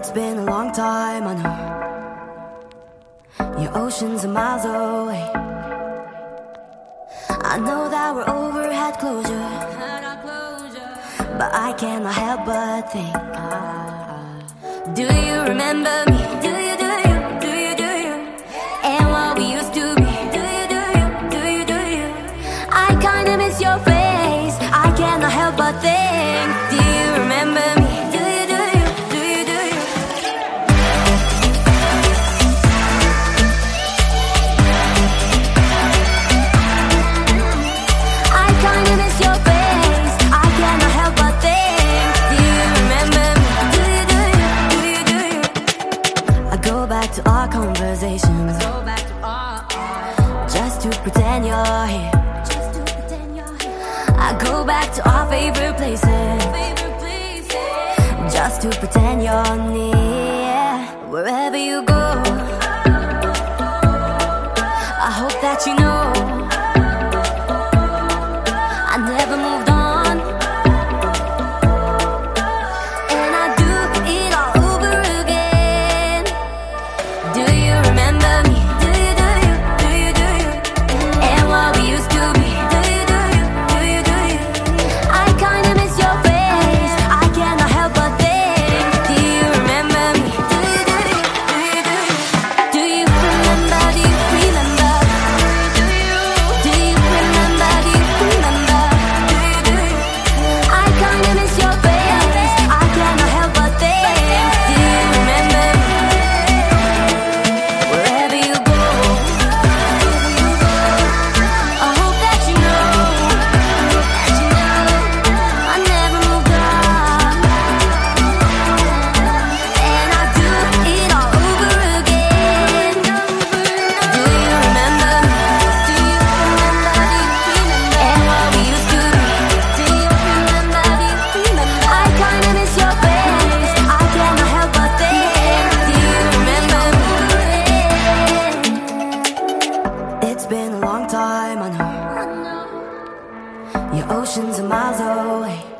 It's been a long time, I know. Your oceans are miles away. I know that we're over, had closure. But I cannot help but think. Uh, do you remember me? back to our conversation. To our, our. Just to pretend you're here. I go back to our favorite places. Favorite places. Just to pretend you're near. Wherever you go. I hope that you know. remember me. long time, I know. Your oceans are miles away.